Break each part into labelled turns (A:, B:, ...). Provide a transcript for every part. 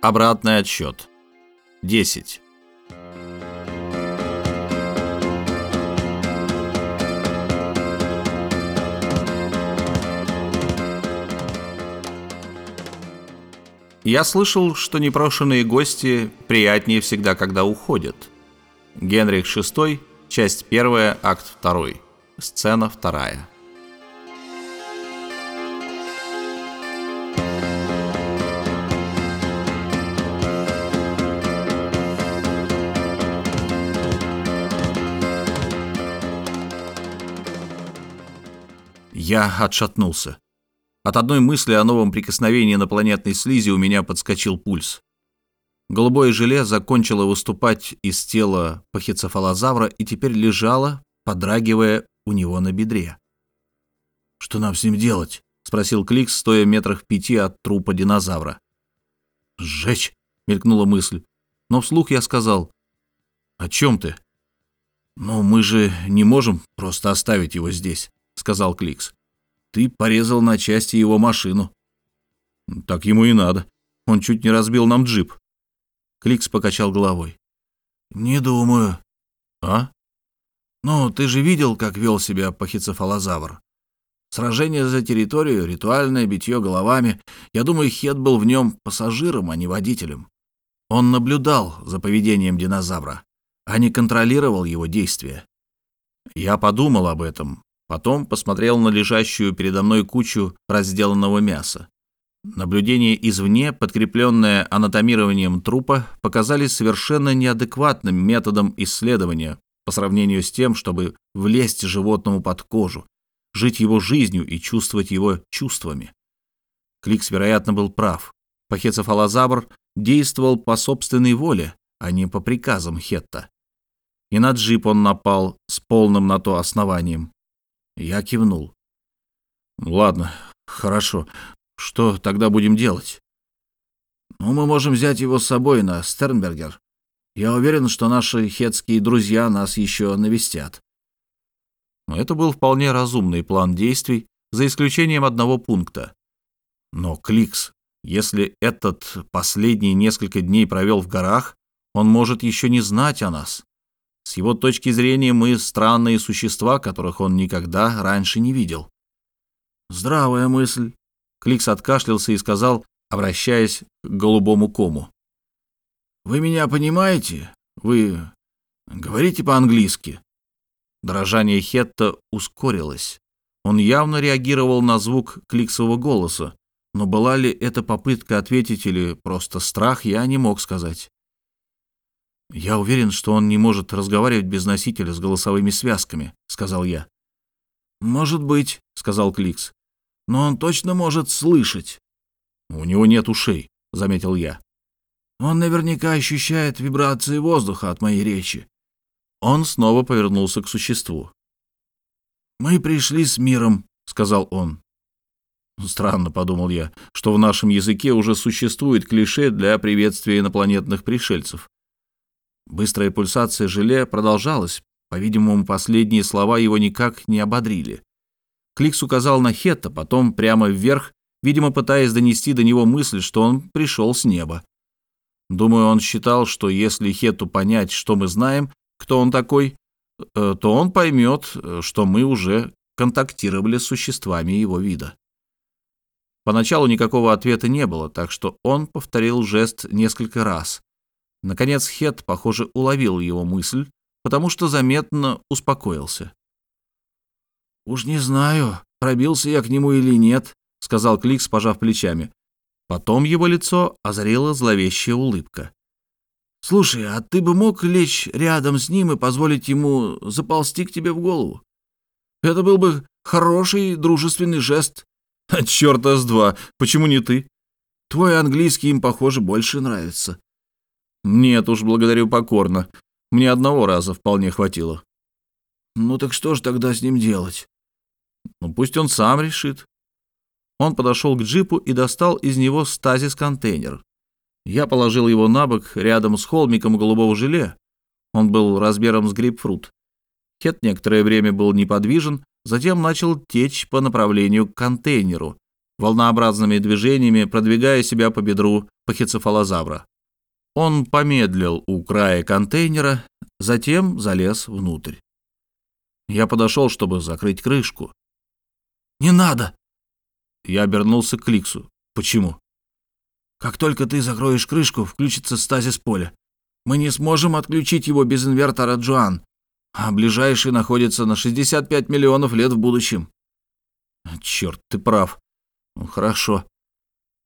A: Обратный отсчет. 10. Я слышал, что непрошенные гости приятнее всегда, когда уходят. Генрих VI, часть 1, акт 2, сцена 2. Я отшатнулся. От одной мысли о новом прикосновении инопланетной слизи у меня подскочил пульс. Голубое желе закончило выступать из тела пахицефалозавра и теперь лежало, подрагивая у него на бедре. «Что нам с ним делать?» — спросил Кликс, стоя метрах пяти от трупа динозавра. «Сжечь!» — мелькнула мысль. Но вслух я сказал. «О чем ты?» «Ну, мы же не можем просто оставить его здесь», — сказал Кликс. Ты порезал на части его машину. Так ему и надо. Он чуть не разбил нам джип. Кликс покачал головой. Не думаю. А? Ну, ты же видел, как вел себя пахицефалозавр. Сражение за территорию, ритуальное битье головами. Я думаю, Хед был в нем пассажиром, а не водителем. Он наблюдал за поведением динозавра, а не контролировал его действия. Я подумал об этом, Потом посмотрел на лежащую передо мной кучу разделанного мяса. Наблюдения извне, подкрепленные анатомированием трупа, показались совершенно неадекватным методом исследования по сравнению с тем, чтобы влезть животному под кожу, жить его жизнью и чувствовать его чувствами. Кликс, вероятно, был прав. Пахецефалозавр действовал по собственной воле, а не по приказам Хетта. И на джип он напал с полным на то основанием. Я кивнул. «Ладно, хорошо. Что тогда будем делать?» «Ну, мы можем взять его с собой на Стернбергер. Я уверен, что наши хетские друзья нас еще навестят». Это был вполне разумный план действий, за исключением одного пункта. Но Кликс, если этот последние несколько дней провел в горах, он может еще не знать о нас. С его точки зрения мы странные существа, которых он никогда раньше не видел. Здравая мысль. Кликс откашлялся и сказал, обращаясь к голубому кому. Вы меня понимаете? Вы говорите по-английски? Дрожание Хетта ускорилось. Он явно реагировал на звук кликсового голоса, но была ли это попытка ответить или просто страх, я не мог сказать. «Я уверен, что он не может разговаривать без носителя с голосовыми связками», — сказал я. «Может быть», — сказал Кликс. «Но он точно может слышать». «У него нет ушей», — заметил я. «Он наверняка ощущает вибрации воздуха от моей речи». Он снова повернулся к существу. «Мы пришли с миром», — сказал он. Странно, подумал я, что в нашем языке уже существует клише для приветствия инопланетных пришельцев. Быстрая пульсация желе продолжалась. По-видимому, последние слова его никак не ободрили. Кликс указал на Хетта, потом прямо вверх, видимо, пытаясь донести до него мысль, что он пришел с неба. Думаю, он считал, что если Хетту понять, что мы знаем, кто он такой, э, то он поймет, что мы уже контактировали с существами его вида. Поначалу никакого ответа не было, так что он повторил жест несколько раз. Наконец Хет, похоже, уловил его мысль, потому что заметно успокоился. «Уж не знаю, пробился я к нему или нет», — сказал Кликс, пожав плечами. Потом его лицо озарила зловещая улыбка. «Слушай, а ты бы мог лечь рядом с ним и позволить ему заползти к тебе в голову? Это был бы хороший дружественный жест». «Черта с два! Почему не ты?» «Твой английский им, похоже, больше нравится». «Нет уж, благодарю покорно. Мне одного раза вполне хватило». «Ну так что ж тогда с ним делать?» «Ну пусть он сам решит». Он подошел к джипу и достал из него стазис-контейнер. Я положил его на бок рядом с холмиком голубого желе. Он был размером с грейпфрут. Хет некоторое время был неподвижен, затем начал течь по направлению к контейнеру, волнообразными движениями продвигая себя по бедру пахицефалозавра. Он помедлил у края контейнера, затем залез внутрь. Я подошел, чтобы закрыть крышку. «Не надо!» Я обернулся к Ликсу. «Почему?» «Как только ты закроешь крышку, включится стазис поля. Мы не сможем отключить его без инвертора Джоан, а ближайший находится на 65 миллионов лет в будущем». «Черт, ты прав. Ну, хорошо».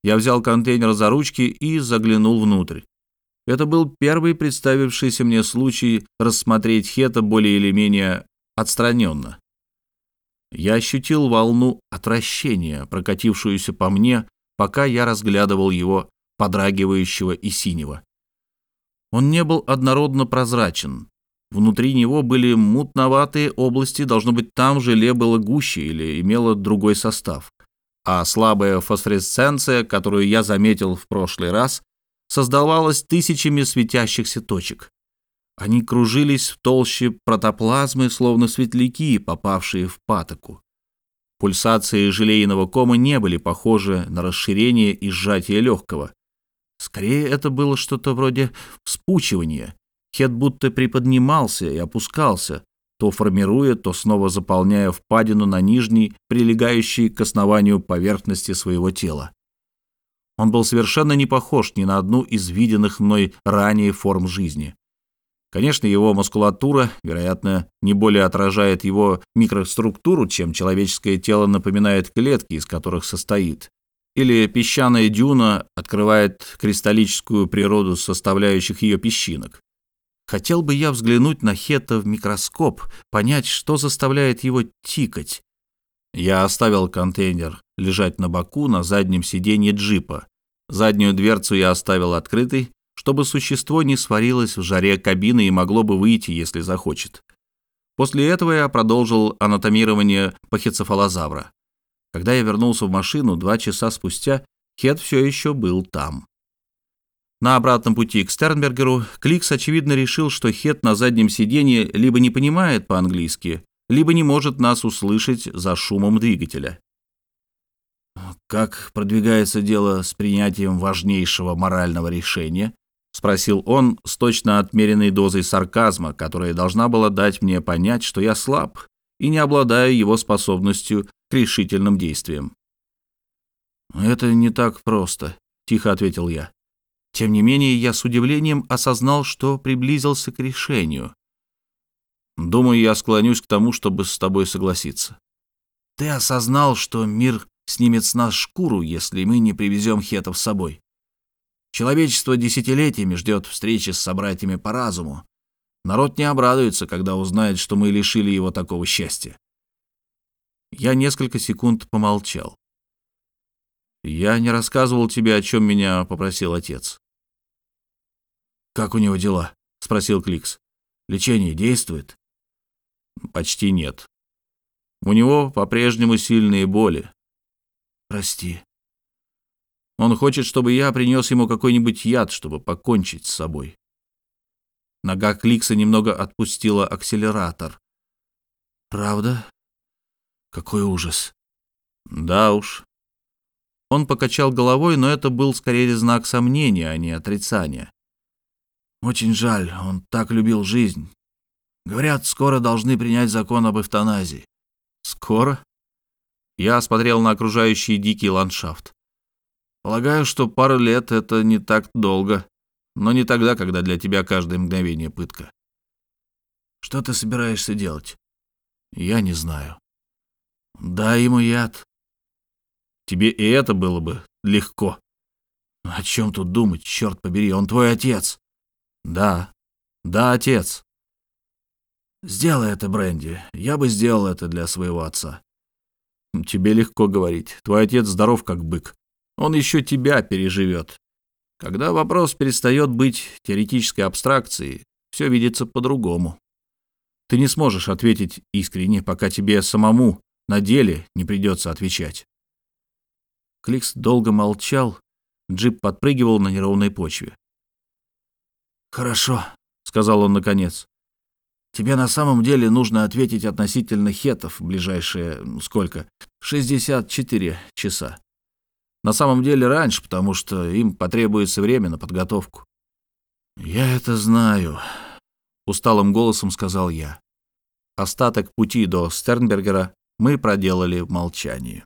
A: Я взял контейнер за ручки и заглянул внутрь. Это был первый представившийся мне случай рассмотреть Хета более или менее отстраненно. Я ощутил волну отвращения, прокатившуюся по мне, пока я разглядывал его подрагивающего и синего. Он не был однородно прозрачен. Внутри него были мутноватые области, должно быть, там желе было гуще или имело другой состав. А слабая фосфоресценция, которую я заметил в прошлый раз, создавалась тысячами светящихся точек. Они кружились в толще протоплазмы, словно светляки, попавшие в патоку. Пульсации желейного кома не были похожи на расширение и сжатие легкого. Скорее, это было что-то вроде вспучивания. Хед будто приподнимался и опускался, то формируя, то снова заполняя впадину на нижней, прилегающей к основанию поверхности своего тела. Он был совершенно не похож ни на одну из виденных мной ранее форм жизни. Конечно, его мускулатура, вероятно, не более отражает его микроструктуру, чем человеческое тело напоминает клетки, из которых состоит. Или песчаная дюна открывает кристаллическую природу составляющих ее песчинок. Хотел бы я взглянуть на Хета в микроскоп, понять, что заставляет его тикать. Я оставил контейнер лежать на боку на заднем сиденье джипа. Заднюю дверцу я оставил открытой, чтобы существо не сварилось в жаре кабины и могло бы выйти, если захочет. После этого я продолжил анатомирование пахицефалозавра. Когда я вернулся в машину два часа спустя, Хед все еще был там. На обратном пути к Стернбергеру Кликс, очевидно, решил, что Хед на заднем сиденье либо не понимает по-английски, либо не может нас услышать за шумом двигателя. «Как продвигается дело с принятием важнейшего морального решения?» — спросил он с точно отмеренной дозой сарказма, которая должна была дать мне понять, что я слаб и не обладаю его способностью к решительным действиям. «Это не так просто», — тихо ответил я. Тем не менее, я с удивлением осознал, что приблизился к решению. Думаю, я склонюсь к тому, чтобы с тобой согласиться. Ты осознал, что мир снимет с нас шкуру, если мы не привезем хетов с собой. Человечество десятилетиями ждет встречи с собратьями по разуму. Народ не обрадуется, когда узнает, что мы лишили его такого счастья. Я несколько секунд помолчал. Я не рассказывал тебе, о чем меня попросил отец. «Как у него дела?» — спросил Кликс. «Лечение действует?» «Почти нет. У него по-прежнему сильные боли». «Прости», он хочет, чтобы я принес ему какой-нибудь яд, чтобы покончить с собой. Нога Кликса немного отпустила акселератор. «Правда? Какой ужас!» «Да уж». Он покачал головой, но это был скорее знак сомнения, а не отрицания. «Очень жаль, он так любил жизнь. Говорят, скоро должны принять закон об эвтаназии». «Скоро?» Я осмотрел на окружающий дикий ландшафт. Полагаю, что пара лет — это не так долго, но не тогда, когда для тебя каждое мгновение пытка. Что ты собираешься делать? Я не знаю. Дай ему яд. Тебе и это было бы легко. О чем тут думать, черт побери, он твой отец. Да, да, отец. Сделай это, Бренди. Я бы сделал это для своего отца. Тебе легко говорить. Твой отец здоров, как бык. Он еще тебя переживет. Когда вопрос перестает быть теоретической абстракцией, все видится по-другому. Ты не сможешь ответить искренне, пока тебе самому на деле не придется отвечать. Кликс долго молчал, джип подпрыгивал на неровной почве. «Хорошо», — сказал он наконец. «Тебе на самом деле нужно ответить относительно хетов ближайшие, сколько, 64 часа. На самом деле раньше, потому что им потребуется время на подготовку. «Я это знаю», — усталым голосом сказал я. Остаток пути до Стернбергера мы проделали в молчании.